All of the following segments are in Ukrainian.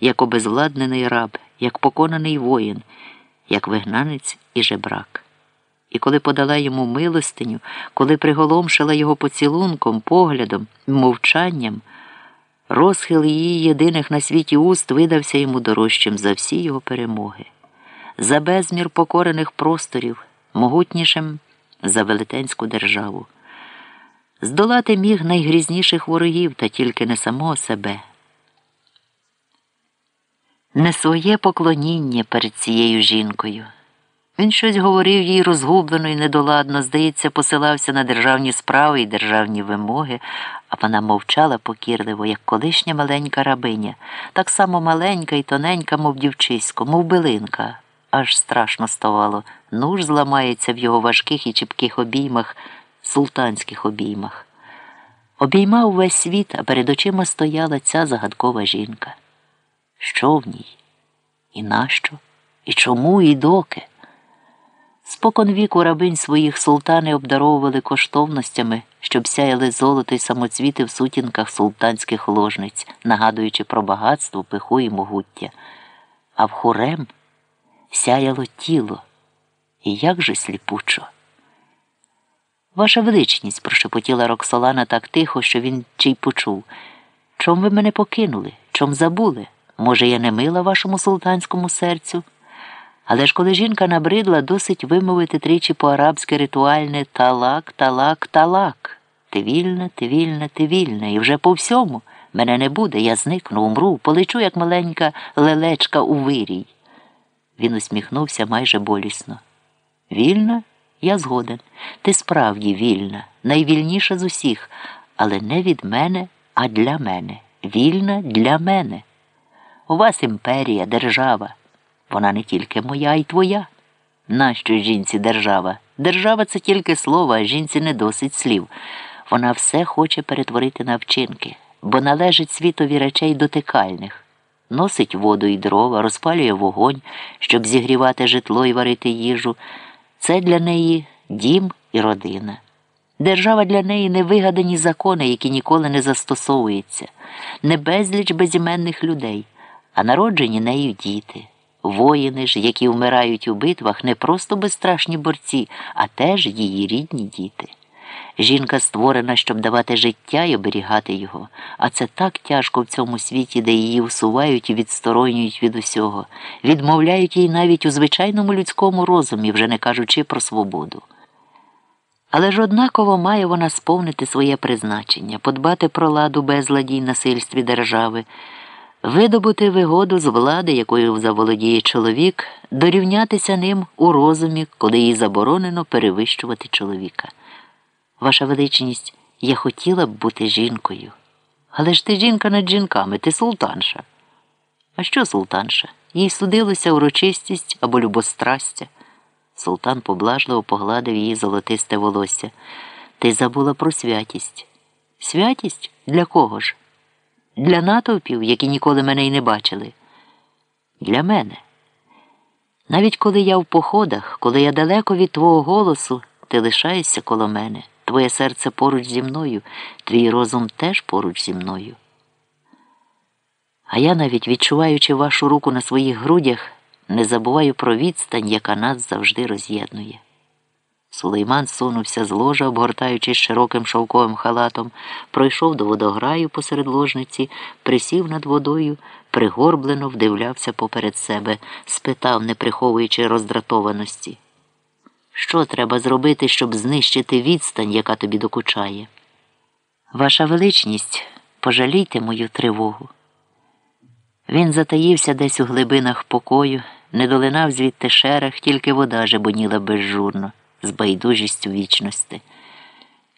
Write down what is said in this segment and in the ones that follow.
як обезвладнений раб, як поконаний воїн, як вигнанець і жебрак. І коли подала йому милостиню, коли приголомшила його поцілунком, поглядом, мовчанням, розхил її єдиних на світі уст видався йому дорожчим за всі його перемоги, за безмір покорених просторів, могутнішим за велетенську державу. Здолати міг найгрізніших ворогів та тільки не самого себе. Не своє поклоніння перед цією жінкою. Він щось говорив їй розгублено і недоладно, здається, посилався на державні справи і державні вимоги, а вона мовчала покірливо, як колишня маленька рабиня, так само маленька і тоненька, мов дівчисько, мов билинка. Аж страшно ставало. Нуж зламається в його важких і чіпких обіймах, султанських обіймах. Обіймав весь світ, а перед очима стояла ця загадкова жінка. Що в ній? І нащо? І чому, і доки? Спокон віку рабинь своїх султани обдаровували коштовностями, щоб сяяли золото й самоцвіти в сутінках султанських ложниць, нагадуючи про багатство, пиху і могуття. А в хурем сяяло тіло. І як же сліпучо. Ваша величність, прошепотіла Роксолана так тихо, що він чи й почув. Чом ви мене покинули? Чом забули? Може, я не мила вашому султанському серцю? Але ж коли жінка набридла, досить вимовити тричі по арабськи ритуальне талак, талак, талак. Ти вільна, ти вільна, ти вільна, і вже по всьому мене не буде, я зникну, умру, полечу, як маленька лелечка у вирій. Він усміхнувся майже болісно. Вільна? Я згоден. Ти справді вільна, найвільніша з усіх, але не від мене, а для мене. Вільна для мене. У вас імперія, держава. Вона не тільки моя, й твоя. Нащо жінці держава? Держава це тільки слово, а жінці не досить слів. Вона все хоче перетворити на вчинки, бо належить світові речей дотикальних. Носить воду і дрова, розпалює вогонь, щоб зігрівати житло і варити їжу. Це для неї дім і родина. Держава для неї не вигадані закони, які ніколи не застосовуються, не безліч безіменних людей, а народжені нею діти. Воїни ж, які вмирають у битвах, не просто безстрашні борці, а теж її рідні діти. Жінка створена, щоб давати життя і оберігати його, а це так тяжко в цьому світі, де її усувають і відсторонюють від усього, відмовляють їй навіть у звичайному людському розумі, вже не кажучи про свободу. Але ж однаково має вона сповнити своє призначення, подбати про ладу безладі й насильстві держави, видобути вигоду з влади, якою заволодіє чоловік, дорівнятися ним у розумі, коли їй заборонено перевищувати чоловіка. Ваша величність, я хотіла б бути жінкою. Але ж ти жінка над жінками, ти султанша. А що султанша? Їй судилося урочистість або любострастя. Султан поблажливо погладив її золотисте волосся. Ти забула про святість. Святість? Для кого ж? Для натовпів, які ніколи мене й не бачили. Для мене. Навіть коли я в походах, коли я далеко від твого голосу, ти лишаєшся коло мене. Твоє серце поруч зі мною, твій розум теж поруч зі мною. А я, навіть відчуваючи вашу руку на своїх грудях, не забуваю про відстань, яка нас завжди роз'єднує. Сулейман сунувся з ложа, обгортаючись широким шовковим халатом, пройшов до водограю посеред ложниці, присів над водою, пригорблено вдивлявся поперед себе, спитав, не приховуючи роздратованості. Що треба зробити, щоб знищити відстань, яка тобі докучає? Ваша величність, пожалійте мою тривогу. Він затаївся десь у глибинах покою, не долинав звідти шерех, тільки вода жебоніла безжурно, з байдужістю вічності.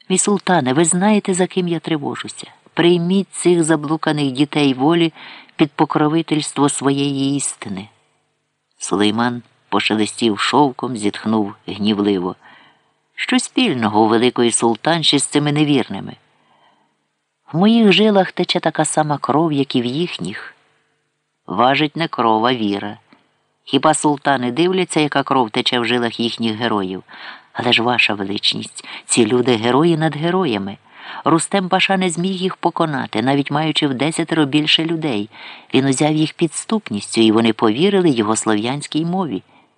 Мій султане, ви знаєте, за ким я тривожуся. Прийміть цих заблуканих дітей волі під покровительство своєї істини. Сулейман пошелестів шовком, зітхнув гнівливо. Що спільного у великої султанші з цими невірними? В моїх жилах тече така сама кров, як і в їхніх. Важить не кров, а віра. Хіба султани дивляться, яка кров тече в жилах їхніх героїв? Але ж ваша величність, ці люди герої над героями. Рустем Паша не зміг їх поконати, навіть маючи в десятеро більше людей. Він узяв їх підступністю, і вони повірили його слов'янській мові.